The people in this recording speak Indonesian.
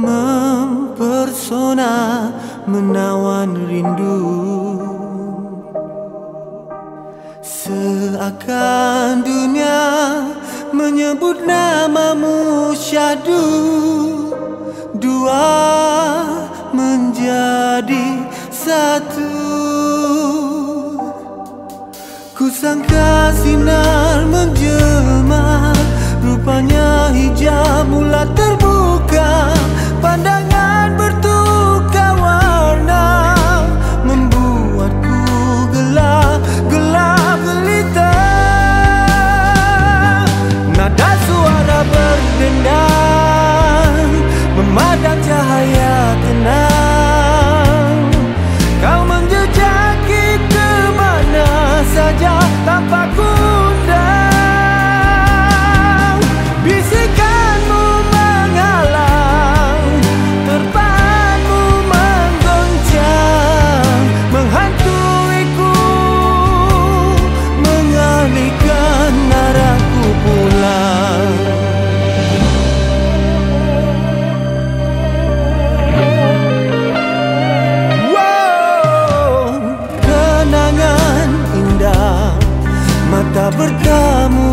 Mempersona menawan rindu. Seakan dunia menyebut namamu syadu Dua menjadi satu. Ku sangka sinar menjelma kita bertemu